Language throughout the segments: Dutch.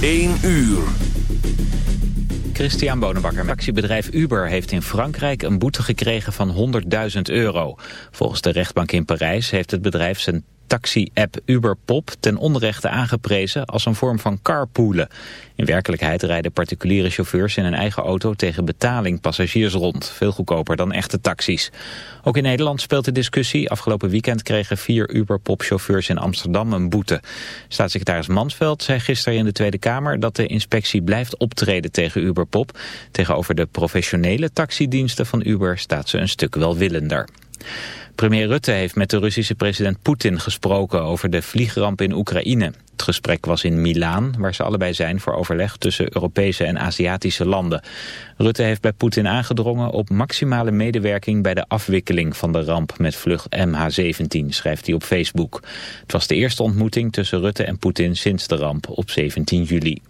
1 uur. Christian Bonenbakker. Taxibedrijf Uber heeft in Frankrijk een boete gekregen van 100.000 euro. Volgens de rechtbank in Parijs heeft het bedrijf zijn taxi-app Uberpop ten onrechte aangeprezen als een vorm van carpoolen. In werkelijkheid rijden particuliere chauffeurs in een eigen auto tegen betaling passagiers rond. Veel goedkoper dan echte taxis. Ook in Nederland speelt de discussie. Afgelopen weekend kregen vier Uberpop-chauffeurs in Amsterdam een boete. Staatssecretaris Mansveld zei gisteren in de Tweede Kamer dat de inspectie blijft optreden tegen Uberpop. Tegenover de professionele taxidiensten van Uber staat ze een stuk welwillender. Premier Rutte heeft met de Russische president Poetin gesproken over de vliegramp in Oekraïne. Het gesprek was in Milaan, waar ze allebei zijn voor overleg tussen Europese en Aziatische landen. Rutte heeft bij Poetin aangedrongen op maximale medewerking bij de afwikkeling van de ramp met vlucht MH17, schrijft hij op Facebook. Het was de eerste ontmoeting tussen Rutte en Poetin sinds de ramp op 17 juli.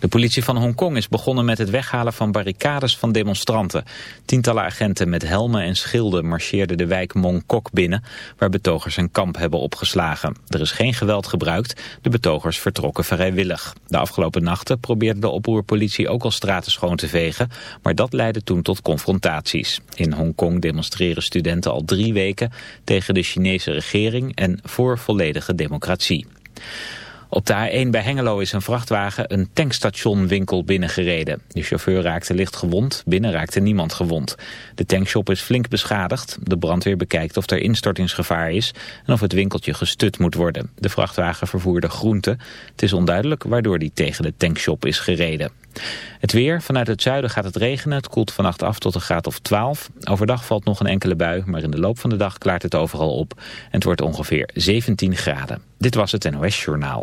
De politie van Hongkong is begonnen met het weghalen van barricades van demonstranten. Tientallen agenten met helmen en schilden marcheerden de wijk Mong Kok binnen, waar betogers een kamp hebben opgeslagen. Er is geen geweld gebruikt, de betogers vertrokken vrijwillig. De afgelopen nachten probeerde de oproerpolitie ook al straten schoon te vegen, maar dat leidde toen tot confrontaties. In Hongkong demonstreren studenten al drie weken tegen de Chinese regering en voor volledige democratie. Op de A1 bij Hengelo is een vrachtwagen een tankstationwinkel binnengereden. De chauffeur raakte licht gewond, binnen raakte niemand gewond. De tankshop is flink beschadigd. De brandweer bekijkt of er instortingsgevaar is en of het winkeltje gestut moet worden. De vrachtwagen vervoerde groenten. Het is onduidelijk waardoor die tegen de tankshop is gereden. Het weer, vanuit het zuiden gaat het regenen. Het koelt vannacht af tot een graad of 12. Overdag valt nog een enkele bui, maar in de loop van de dag klaart het overal op. En het wordt ongeveer 17 graden. Dit was het NOS Journaal.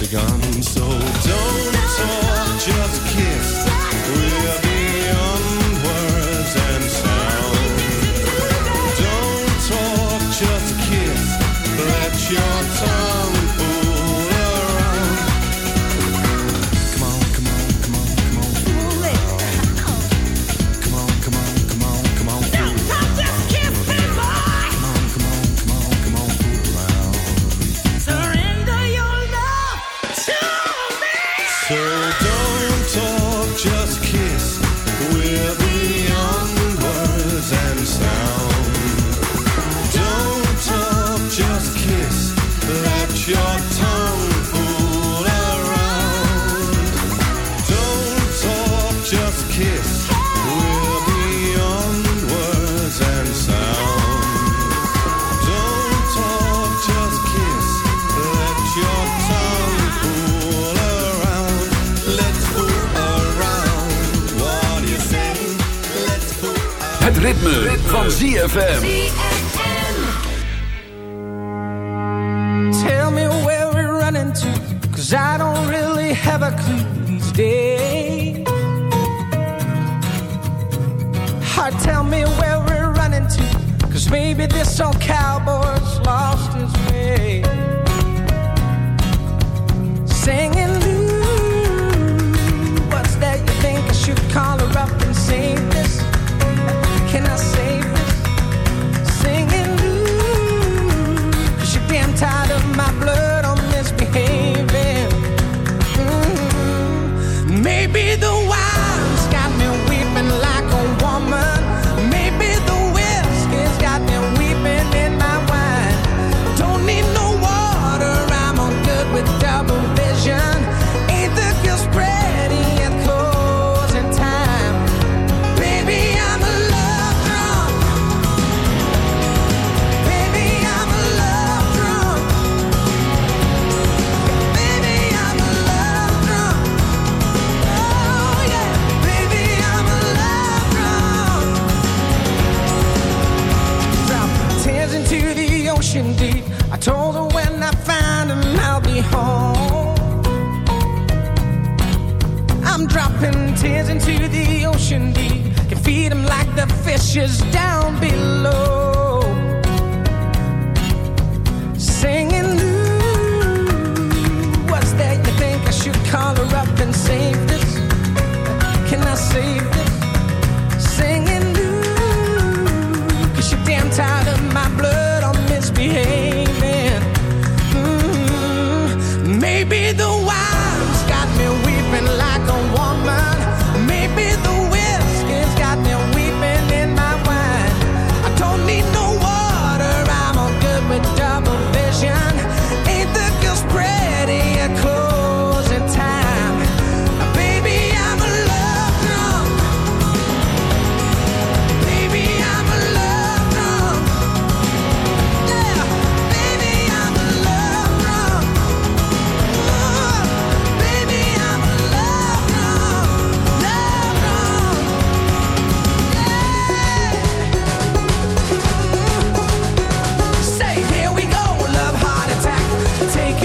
begun. So don't talk, just kiss. ritme, ritme. van ZFM. Tell me where we're running to, cause I don't really have a clue these days. Heart, tell me where we're running to, cause maybe this old cowboy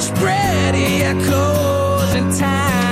still spread echoes in time.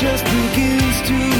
Just begins to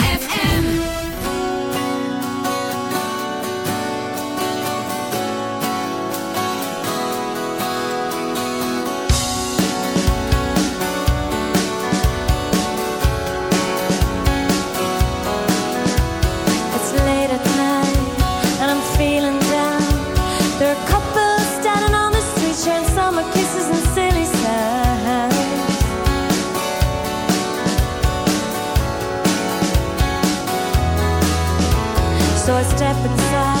So I step inside.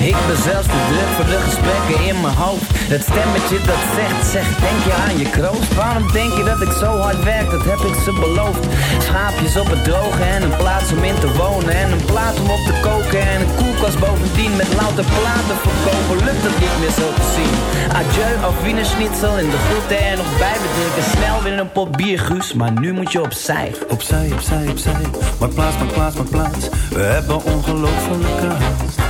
Ik ben zelfs te druk voor de gesprekken in mijn hoofd. Het stemmetje dat zegt, zegt, denk je aan je kroost? Waarom denk je dat ik zo hard werk, dat heb ik ze beloofd. Schaapjes op het droge en een plaats om in te wonen. En een plaat om op te koken en een koelkast bovendien. Met louter platen verkopen, lukt het niet meer zo te zien. Adieu, Wiener Schnitzel in de groeten en nog bij me drinken. Snel weer een pot bier, Guus, maar nu moet je opzij. Opzij, opzij, opzij, maak plaats, maak plaats, maak plaats. We hebben ongelofelijke haast.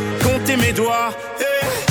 compter mes doigts. Eh.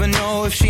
even know if she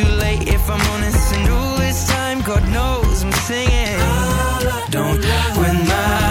too late, if I'm honest. And all this time, God knows I'm singing. Don't win my